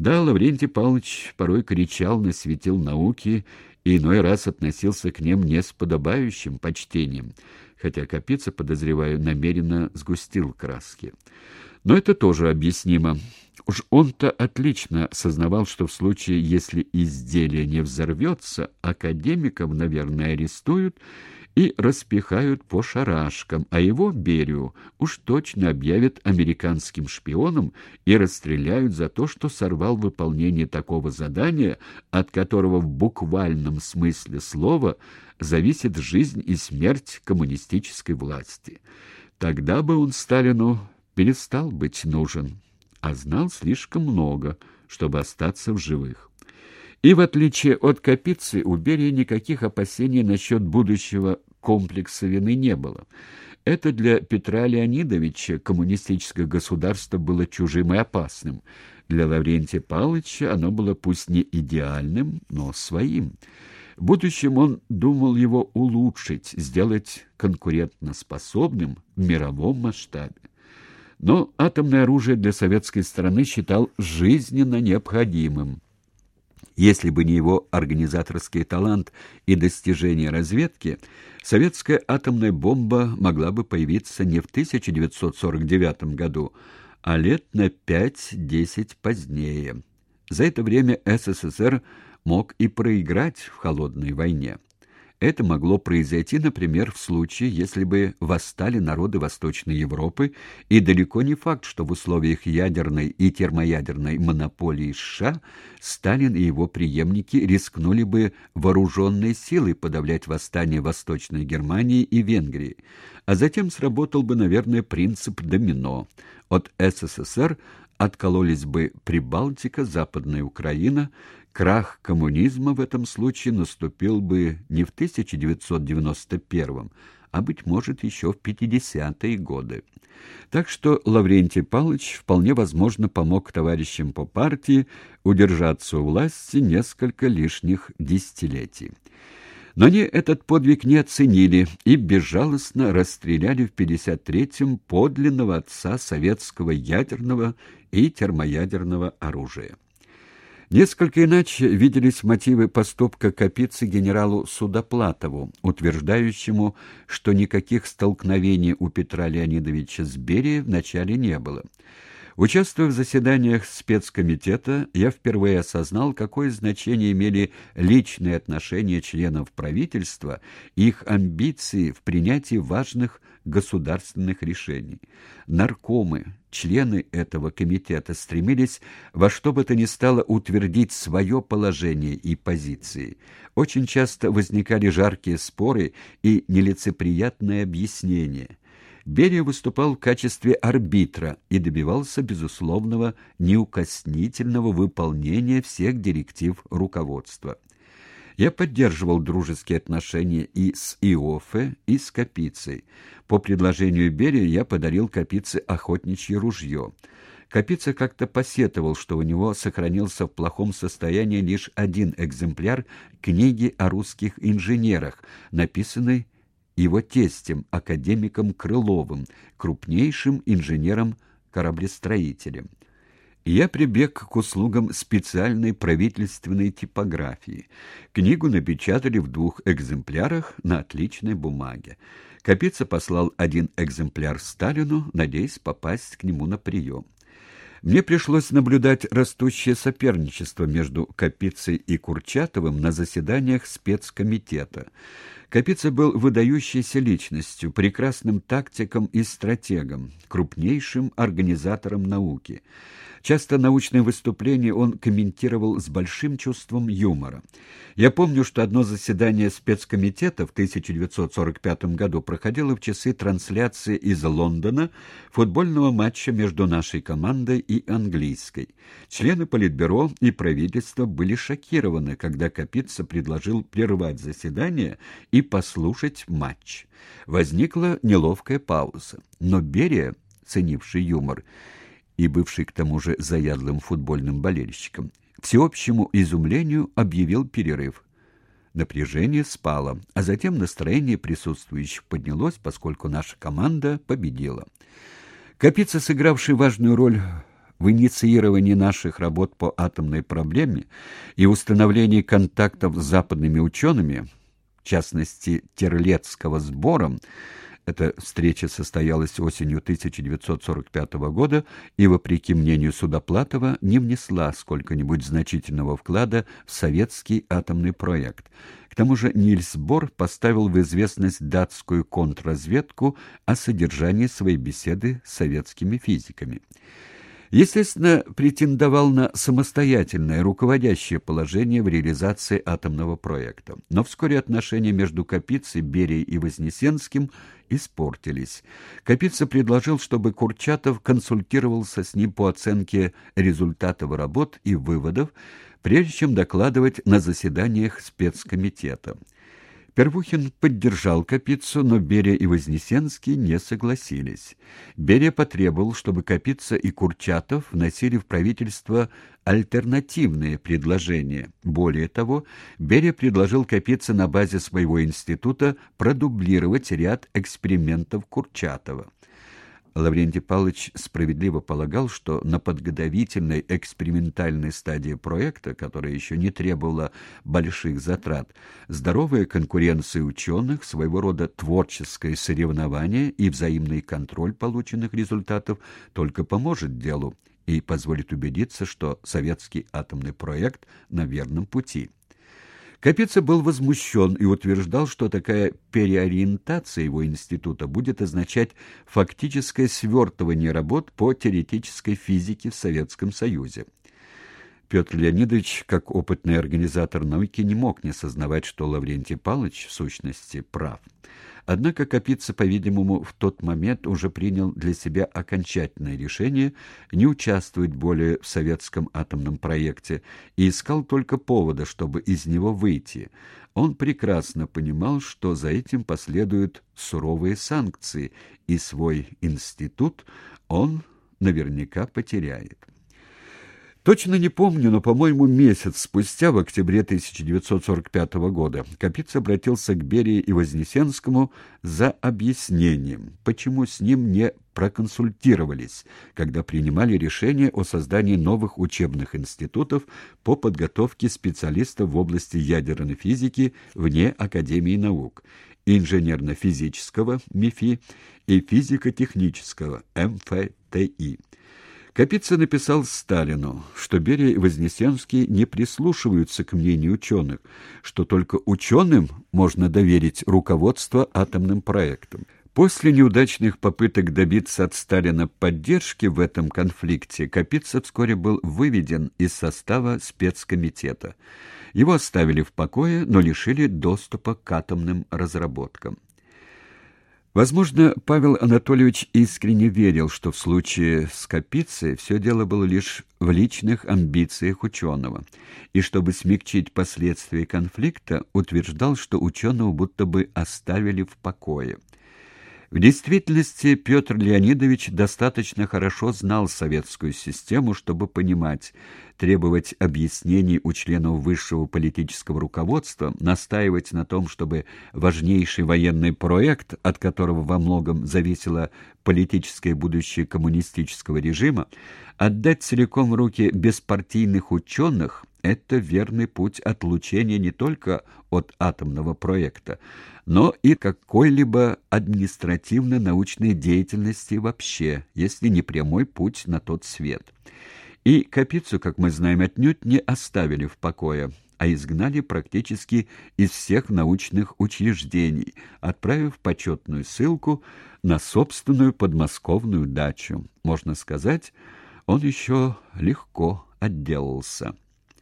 Да, Лаврентий Павлович порой кричал на светил науки и иной раз относился к ним не с подобающим почтением, хотя Капица, подозреваю, намеренно сгустил краски. Но это тоже объяснимо. Уж он-то отлично сознавал, что в случае, если изделие не взорвется, академиков, наверное, арестуют и распихают по шарашкам, а его, Берию, уж точно объявят американским шпионом и расстреляют за то, что сорвал выполнение такого задания, от которого в буквальном смысле слова зависит жизнь и смерть коммунистической власти. Тогда бы он Сталину перестал быть нужен, а знал слишком много, чтобы остаться в живых. И в отличие от Капицы, у Берии никаких опасений насчет будущего комплекса вины не было. Это для Петра Леонидовича коммунистическое государство было чужим и опасным. Для Лаврентия Павловича оно было пусть не идеальным, но своим. В будущем он думал его улучшить, сделать конкурентоспособным в мировом масштабе. Но атомное оружие для советской страны считал жизненно необходимым. Если бы не его организаторский талант и достижения разведки, советская атомная бомба могла бы появиться не в 1949 году, а лет на 5-10 позднее. За это время СССР мог и проиграть в холодной войне. Это могло произойти, например, в случае, если бы восстали народы Восточной Европы, и далеко не факт, что в условиях ядерной и термоядерной монополии США Сталин и его преемники рискнули бы вооруженной силой подавлять восстание Восточной Германии и Венгрии. А затем сработал бы, наверное, принцип домино. От СССР откололись бы Прибалтика, Западная Украина, крах коммунизма в этом случае наступил бы не в 1991, а, быть может, еще в 50-е годы. Так что Лаврентий Павлович вполне возможно помог товарищам по партии удержаться у власти несколько лишних десятилетий. Но они этот подвиг не оценили и безжалостно расстреляли в 53-м подлинного отца советского ядерного и термоядерного оружия. Несколько иначе виделись мотивы поступка Капицы генералу Судоплатову, утверждающему, что никаких столкновений у Петра Леонидовича с Берией вначале не было. Участвуя в заседаниях спецкомитета, я впервые осознал, какое значение имели личные отношения членов правительства и их амбиции в принятии важных государственных решений. Наркомы, члены этого комитета стремились во что бы то ни стало утвердить свое положение и позиции. Очень часто возникали жаркие споры и нелицеприятные объяснения. Берия выступал в качестве арбитра и добивался безусловного неукоснительного выполнения всех директив руководства. Я поддерживал дружеские отношения и с Иофе, и с Капицей. По предложению Берия я подарил Капице охотничье ружье. Капица как-то посетовал, что у него сохранился в плохом состоянии лишь один экземпляр книги о русских инженерах, написанной его тестем, академиком Крыловым, крупнейшим инженером-кораблестроителем. Я прибег к услугам специальной правительственной типографии. Книгу напечатали в двух экземплярах на отличной бумаге. Капица послал один экземпляр Сталину, надеясь попасть к нему на прием. Мне пришлось наблюдать растущее соперничество между Капицей и Курчатовым на заседаниях спецкомитета. Капица был выдающейся личностью, прекрасным тактиком и стратегом, крупнейшим организатором науки. Часто научные выступления он комментировал с большим чувством юмора. Я помню, что одно заседание спецкомитета в 1945 году проходило в часы трансляции из Лондона футбольного матча между нашей командой и английской. Члены Политбюро и правительства были шокированы, когда Капица предложил прервать заседание и послушать матч. Возникла неловкая пауза. Но Берия, ценивший юмор, и бывший к тому же заядлым футбольным болельщиком, всеобщему изумлению объявил перерыв. Напряжение спало, а затем настроение присутствующих поднялось, поскольку наша команда победила. Капица, сыгравший важную роль в инициировании наших работ по атомной проблеме и установлении контактов с западными учеными, в частности Терлецкого сбором, эта встреча состоялась осенью 1945 года и, вопреки мнению Судоплатова, не внесла сколько-нибудь значительного вклада в советский атомный проект. К тому же Нильс Бор поставил в известность датскую контрразведку о содержании своей беседы с советскими физиками естественно, претендовал на самостоятельное руководящее положение в реализации атомного проекта. Но вскоре отношения между Капицей, Берией и Вознесенским испортились. Капица предложил, чтобы Курчатов консультировался с ним по оценке результатов работ и выводов, прежде чем докладывать на заседаниях спецкомитета. Первухин поддержал Капицу, но Берия и Вознесенский не согласились. Берия потребовал, чтобы Капица и Курчатов вносили в правительство альтернативные предложения. Более того, Берия предложил Капице на базе своего института продублировать ряд экспериментов Курчатова. Лаврентий Павлович справедливо полагал, что на подготовительной экспериментальной стадии проекта, которая еще не требовала больших затрат, здоровая конкуренция ученых, своего рода творческое соревнование и взаимный контроль полученных результатов только поможет делу и позволит убедиться, что советский атомный проект на верном пути. Капица был возмущен и утверждал, что такая переориентация его института будет означать фактическое свертывание работ по теоретической физике в Советском Союзе. Петр Леонидович, как опытный организатор науки, не мог не сознавать, что Лаврентий Павлович в сущности прав. Однако Капица, по-видимому, в тот момент уже принял для себя окончательное решение не участвовать более в советском атомном проекте и искал только повода, чтобы из него выйти. Он прекрасно понимал, что за этим последуют суровые санкции, и свой институт он наверняка потеряет. Точно не помню, но, по-моему, месяц спустя, в октябре 1945 года, Капиц обратился к Берии и Вознесенскому за объяснением, почему с ним не проконсультировались, когда принимали решение о создании новых учебных институтов по подготовке специалистов в области ядерной физики вне Академии наук, инженерно-физического МИФИ и физико-технического МФТИ. Капица написал Сталину, что Берия и Вознесенский не прислушиваются к мнению ученых, что только ученым можно доверить руководство атомным проектом. После неудачных попыток добиться от Сталина поддержки в этом конфликте, Капица вскоре был выведен из состава спецкомитета. Его оставили в покое, но лишили доступа к атомным разработкам. Возможно, Павел Анатольевич искренне верил, что в случае с Капицей все дело было лишь в личных амбициях ученого, и чтобы смягчить последствия конфликта, утверждал, что ученого будто бы оставили в покое. В действительности Петр Леонидович достаточно хорошо знал советскую систему, чтобы понимать, требовать объяснений у членов высшего политического руководства, настаивать на том, чтобы важнейший военный проект, от которого во многом зависело политическое будущее коммунистического режима, отдать целиком в руки беспартийных ученых, это верный путь отлучения не только от атомного проекта, но и какой-либо административно-научной деятельности вообще, если не прямой путь на тот свет. И Капицу, как мы знаем, отнюдь не оставили в покое, а изгнали практически из всех научных учреждений, отправив почетную ссылку на собственную подмосковную дачу. Можно сказать, он еще легко отделался.